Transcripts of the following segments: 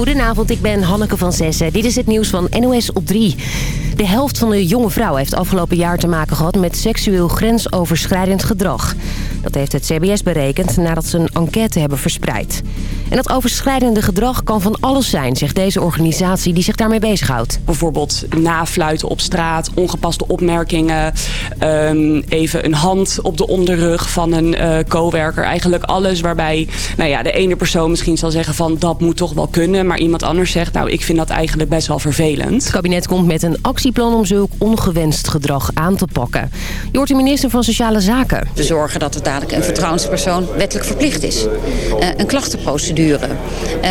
Goedenavond, ik ben Hanneke van Zessen. Dit is het nieuws van NOS op 3. De helft van de jonge vrouwen heeft afgelopen jaar te maken gehad met seksueel grensoverschrijdend gedrag. Dat heeft het CBS berekend nadat ze een enquête hebben verspreid. En dat overschrijdende gedrag kan van alles zijn, zegt deze organisatie die zich daarmee bezighoudt. Bijvoorbeeld nafluiten op straat, ongepaste opmerkingen, ehm, even een hand op de onderrug van een uh, coworker. Eigenlijk alles waarbij nou ja, de ene persoon misschien zal zeggen van dat moet toch wel kunnen. Maar iemand anders zegt nou ik vind dat eigenlijk best wel vervelend. Het kabinet komt met een actieplan om zulk ongewenst gedrag aan te pakken. Je hoort de minister van Sociale Zaken. We zorgen dat er een vertrouwenspersoon wettelijk verplicht is. Uh, een klachtenprocedure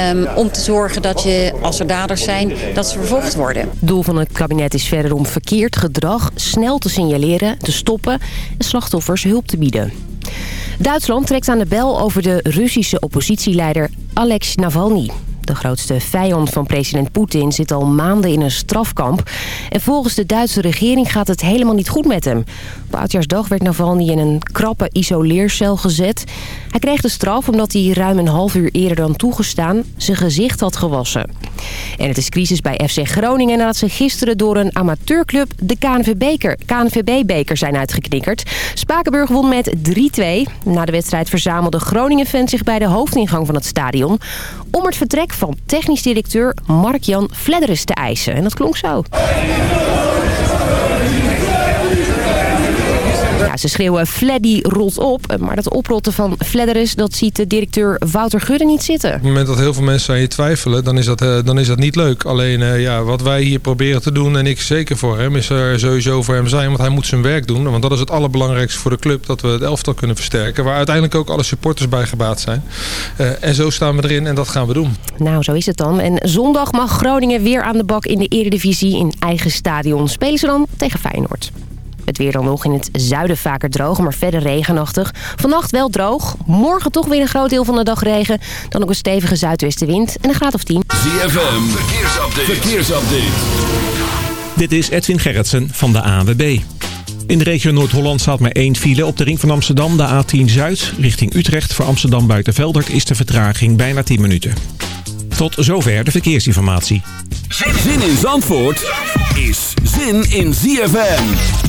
Um, om te zorgen dat je, als er daders zijn, dat ze vervolgd worden. Doel van het kabinet is verder om verkeerd gedrag snel te signaleren, te stoppen en slachtoffers hulp te bieden. Duitsland trekt aan de bel over de Russische oppositieleider Alex Navalny. De grootste vijand van president Poetin zit al maanden in een strafkamp. En volgens de Duitse regering gaat het helemaal niet goed met hem. Op oudjaarsdag werd Navalny in een krappe isoleercel gezet. Hij kreeg de straf omdat hij ruim een half uur eerder dan toegestaan zijn gezicht had gewassen. En het is crisis bij FC Groningen nadat ze gisteren door een amateurclub de KNVB-beker KNVB zijn uitgeknikkerd. Spakenburg won met 3-2. Na de wedstrijd verzamelde Groningen-fans zich bij de hoofdingang van het stadion... om het vertrek van technisch directeur Mark-Jan Fledderes te eisen. En dat klonk zo. Ze schreeuwen Fleddy rolt op. Maar dat oprotten van Fledderis, dat ziet de directeur Wouter Gudde niet zitten. Op het moment dat heel veel mensen aan je twijfelen, dan is dat, uh, dan is dat niet leuk. Alleen uh, ja, wat wij hier proberen te doen, en ik zeker voor hem, is er sowieso voor hem zijn. Want hij moet zijn werk doen. Want dat is het allerbelangrijkste voor de club, dat we het elftal kunnen versterken. Waar uiteindelijk ook alle supporters bij gebaat zijn. Uh, en zo staan we erin en dat gaan we doen. Nou, zo is het dan. En zondag mag Groningen weer aan de bak in de Eredivisie in eigen stadion. Spelen ze dan tegen Feyenoord. Het weer dan nog in het zuiden vaker droog, maar verder regenachtig. Vannacht wel droog. Morgen toch weer een groot deel van de dag regen. Dan ook een stevige zuidwestenwind en een graad of 10. ZFM, verkeersupdate. verkeersupdate. Dit is Edwin Gerritsen van de ANWB. In de regio Noord-Holland staat maar één file op de ring van Amsterdam, de A10 Zuid. Richting Utrecht voor Amsterdam Buitenveldert is de vertraging bijna 10 minuten. Tot zover de verkeersinformatie. Zin in Zandvoort is zin in ZFM. ZFM.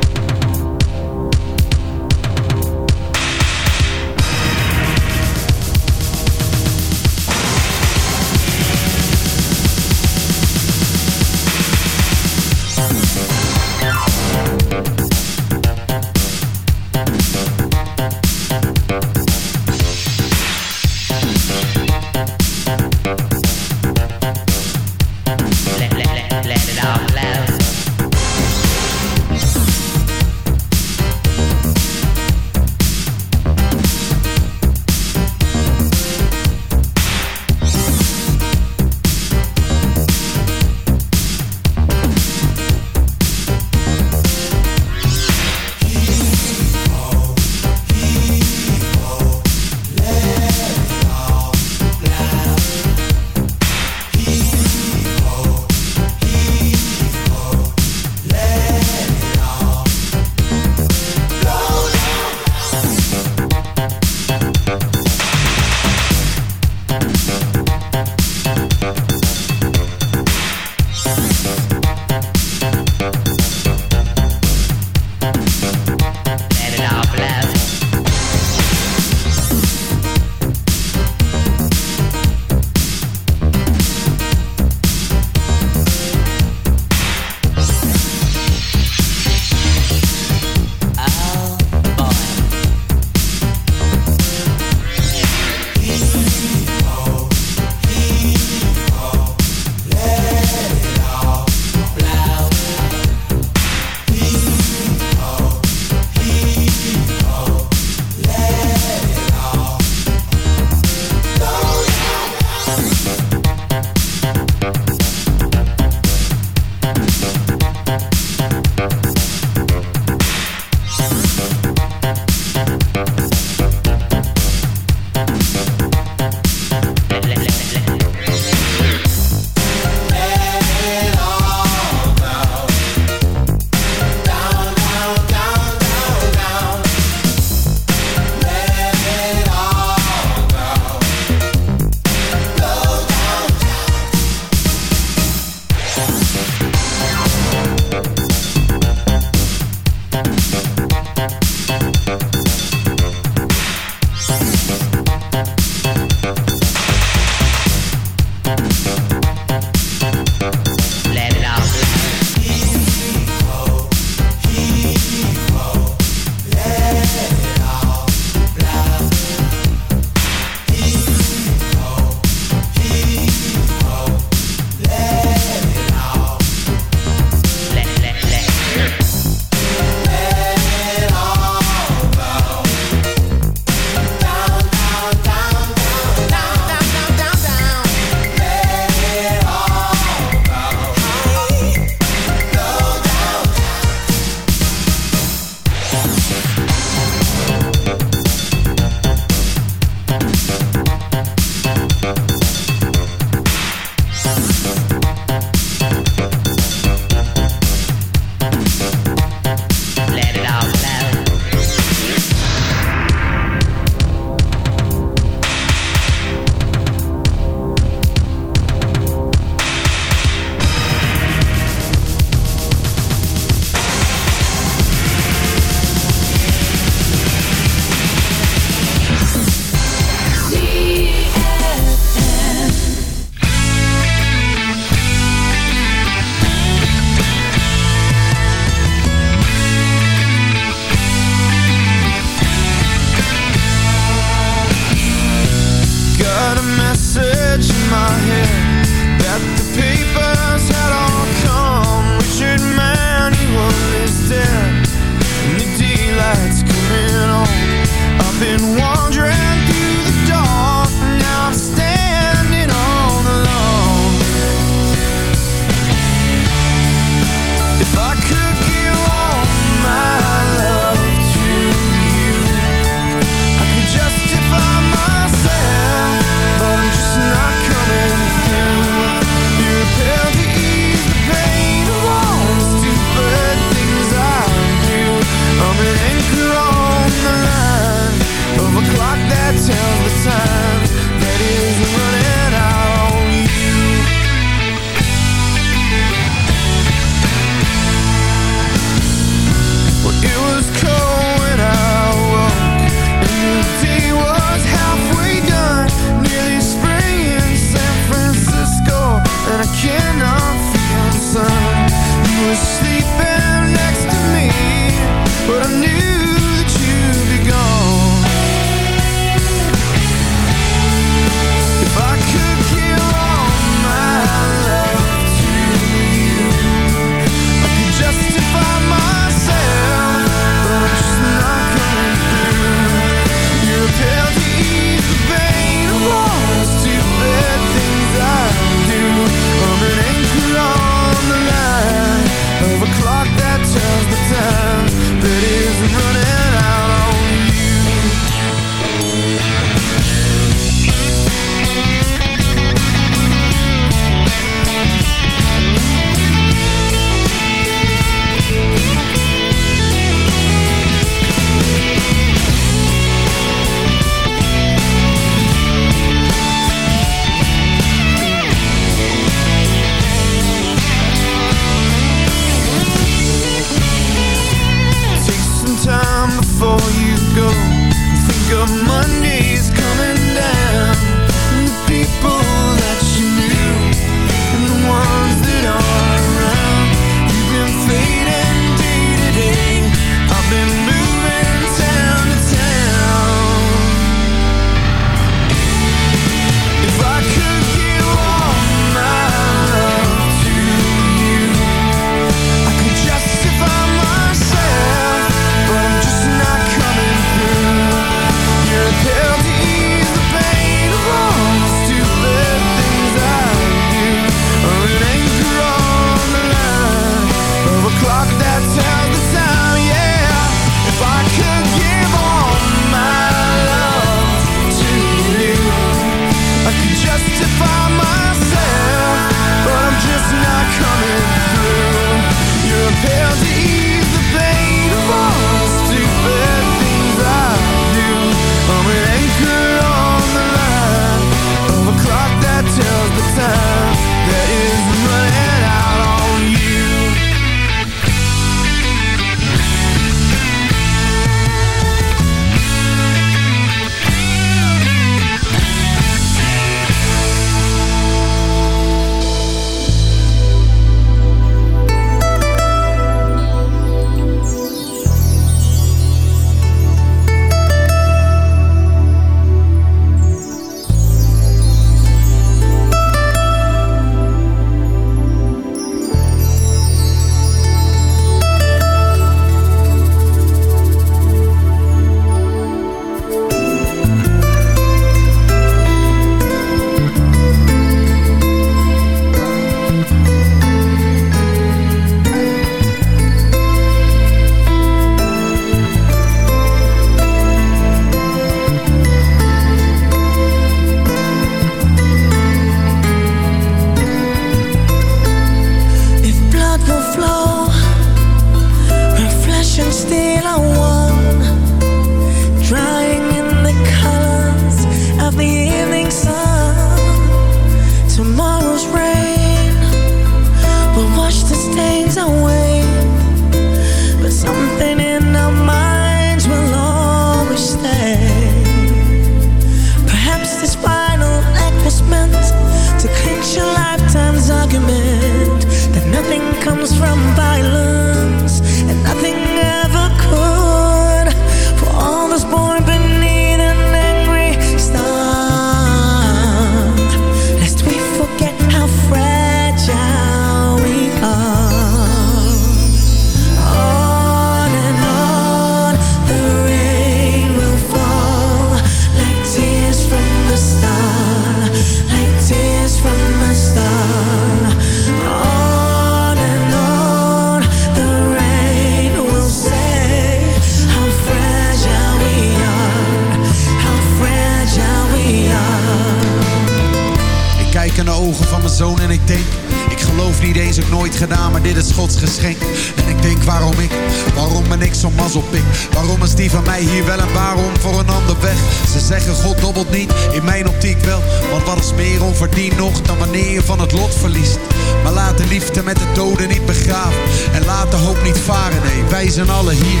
dit is Gods geschenk. En ik denk waarom ik, waarom ben ik zo'n mazzelpik? Waarom is die van mij hier wel en waarom voor een ander weg? Ze zeggen God dobbelt niet, in mijn optiek wel. Want wat is meer onverdiend nog dan wanneer je van het lot verliest? Maar laat de liefde met de doden niet begraven. En laat de hoop niet varen, nee, wij zijn alle hier.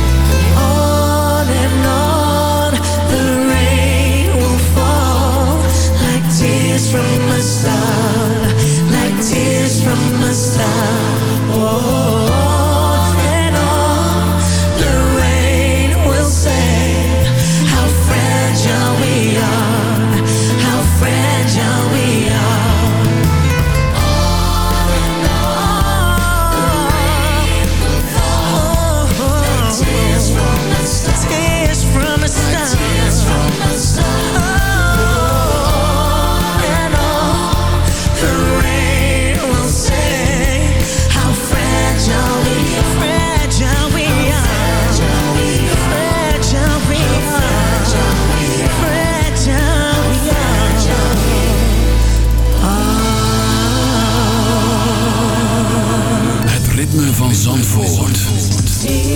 On and on, the rain will fall like tears from a star. tears from the star. Oh, and all the rain will say how fragile we are, how fragile we are. Tears from. Zandvoort. Zandvoort.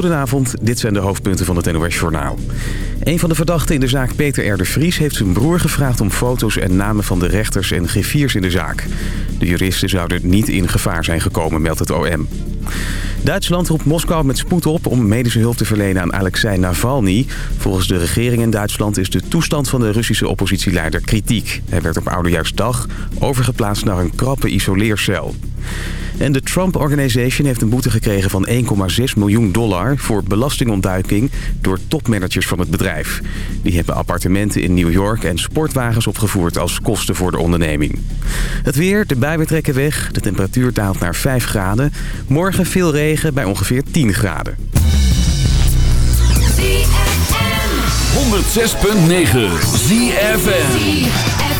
Goedenavond, dit zijn de hoofdpunten van het NOS Journaal. Een van de verdachten in de zaak Peter R. Vries heeft zijn broer gevraagd om foto's en namen van de rechters en griffiers in de zaak. De juristen zouden niet in gevaar zijn gekomen, meldt het OM. Duitsland roept Moskou met spoed op om medische hulp te verlenen aan Alexei Navalny. Volgens de regering in Duitsland is de toestand van de Russische oppositieleider kritiek. Hij werd op Oudejaarsdag overgeplaatst naar een krappe isoleercel. En de Trump Organization heeft een boete gekregen van 1,6 miljoen dollar... voor belastingontduiking door topmanagers van het bedrijf. Die hebben appartementen in New York en sportwagens opgevoerd als kosten voor de onderneming. Het weer, de buien trekken weg, de temperatuur daalt naar 5 graden. Morgen veel regen bij ongeveer 10 graden. 106.9 ZFN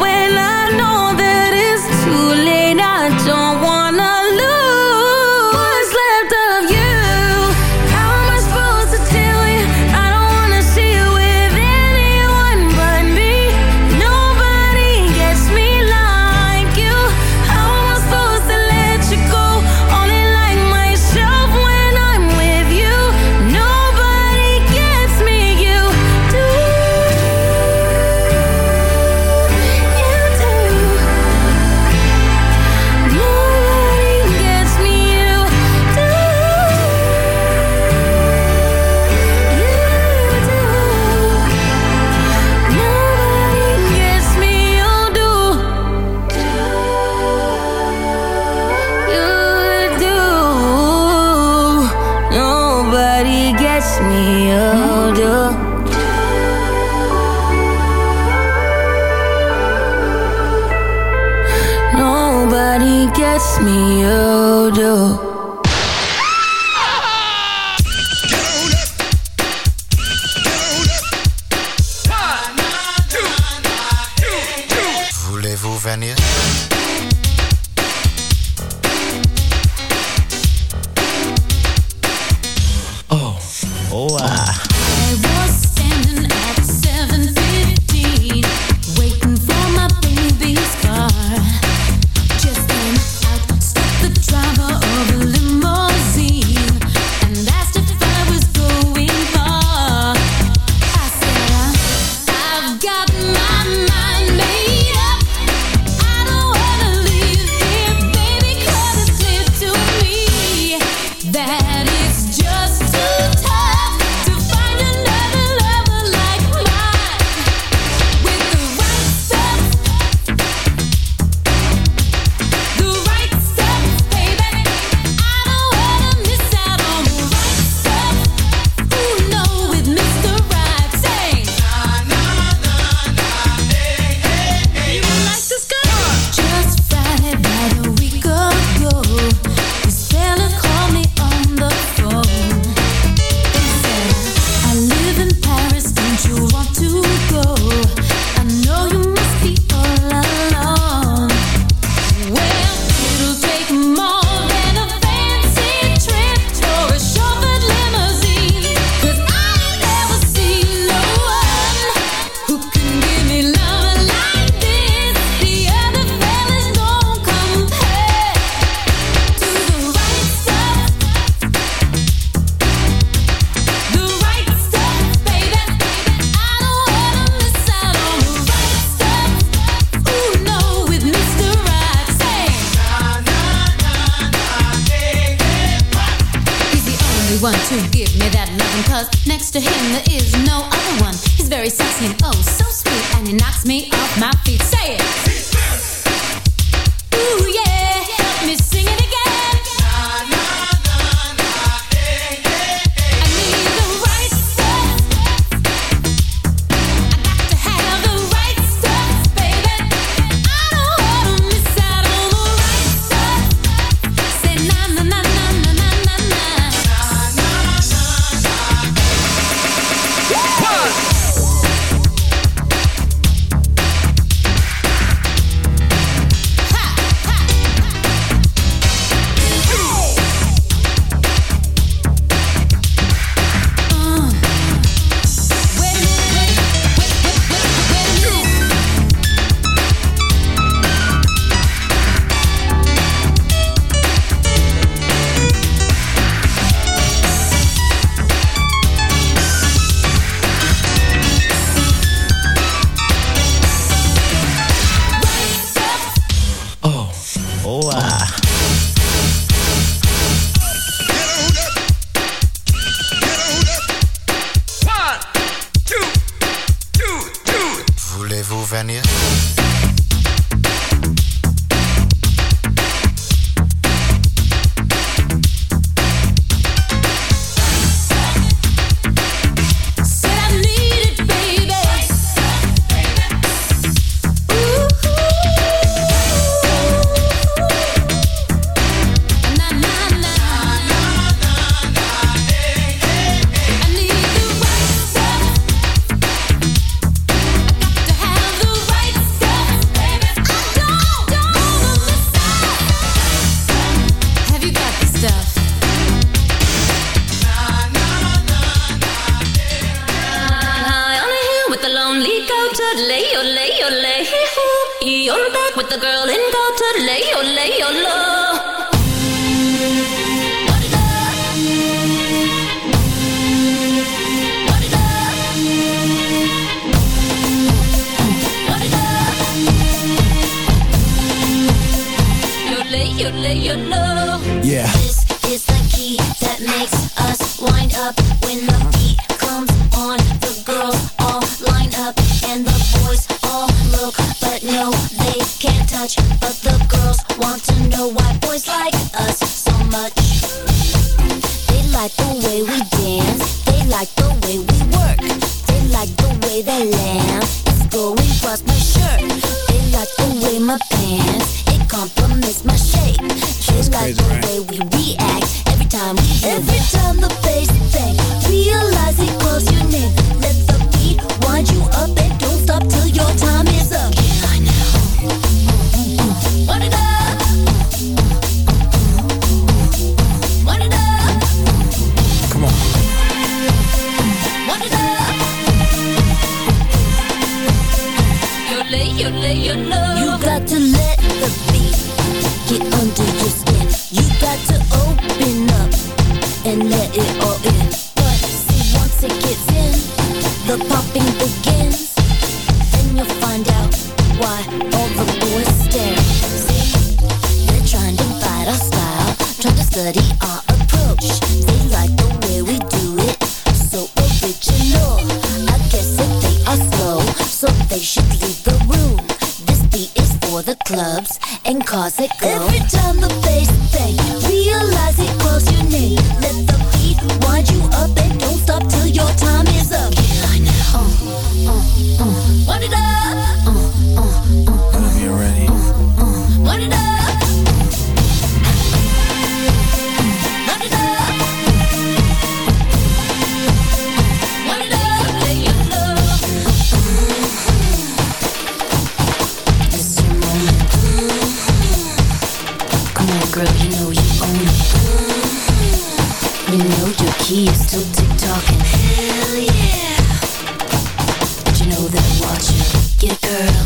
like the way we dance. They like the way we work. They like the way that lamb is going across my shirt. They like the way my pants it complements my shape. They like the way we react every time we every time the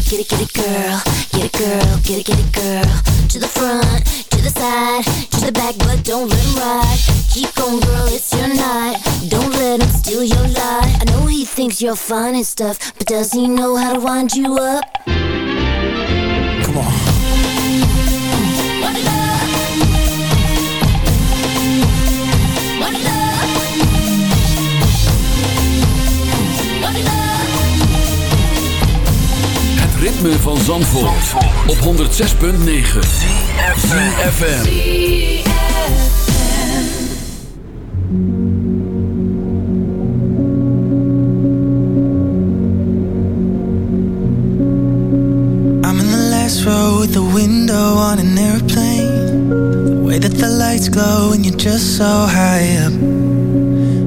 Get it, get it, girl. Get it, girl. Get it, get it, girl. To the front, to the side, to the back, but don't let him ride. Keep going, girl. It's your night. Don't let him steal your light. I know he thinks you're fine and stuff, but does he know how to wind you up? Come on. Ritme van Zandvoort, op 106.9. ZFM. I'm in the last row with the window on an airplane. The way that the lights glow and you're just so high up.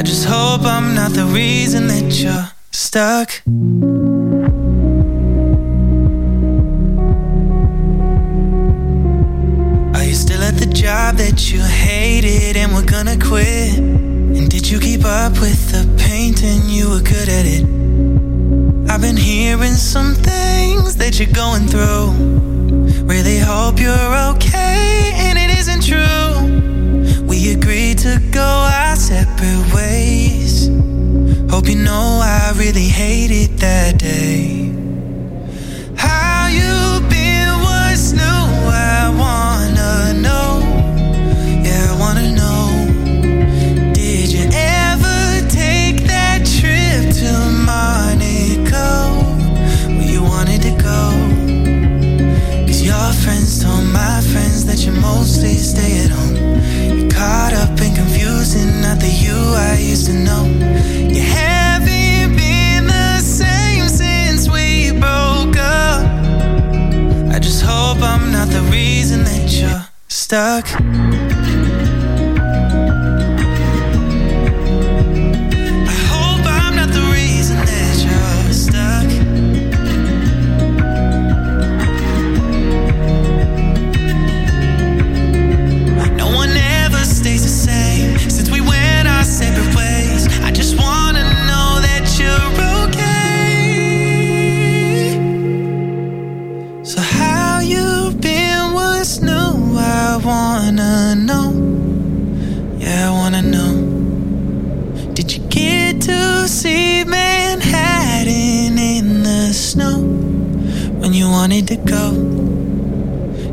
I just hope I'm not the reason that you're stuck. Are you still at the job that you hated and were gonna quit? And did you keep up with the painting? You were good at it. I've been hearing some things that you're going through. Really hope you're okay and it isn't true. We agreed to go our separate you know I really hated that day. How you been? What's new? I wanna know. Yeah, I wanna know. Did you ever take that trip to Monaco? Where you wanted to go? Cause your friends told my friends that you mostly stay at home. You're caught up and confusing, not the you I used to know. stuck.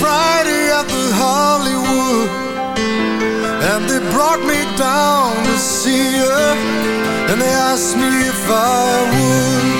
Friday at the Hollywood And they brought me down to see her And they asked me if I would.